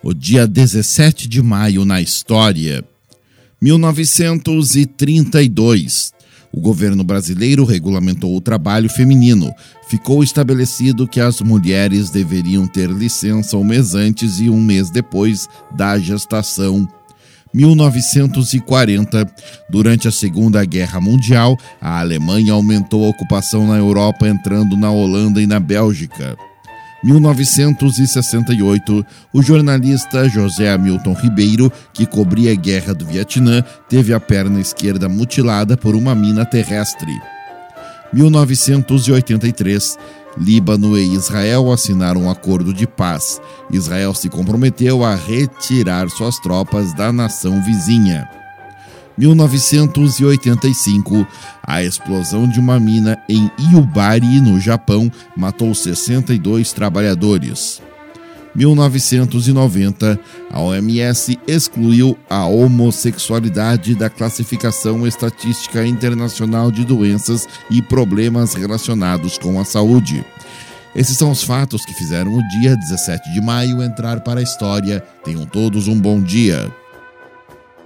O dia 17 de maio na história. 1932. O governo brasileiro regulamentou o trabalho feminino. Ficou estabelecido que as mulheres deveriam ter licença um mês antes e um mês depois da gestação. 1940. Durante a Segunda Guerra Mundial, a Alemanha aumentou a ocupação na Europa, entrando na Holanda e na Bélgica. 1968, o jornalista José Hamilton Ribeiro, que cobria a guerra do Vietnã, teve a perna esquerda mutilada por uma mina terrestre. 1983, Líbano e Israel assinaram um acordo de paz. Israel se comprometeu a retirar suas tropas da nação vizinha. 1985, a explosão de uma mina em Iubari, no Japão, matou 62 trabalhadores. 1990, a OMS excluiu a homossexualidade da classificação estatística internacional de doenças e problemas relacionados com a saúde. Esses são os fatos que fizeram o dia 17 de maio entrar para a história. Tenham todos um bom dia.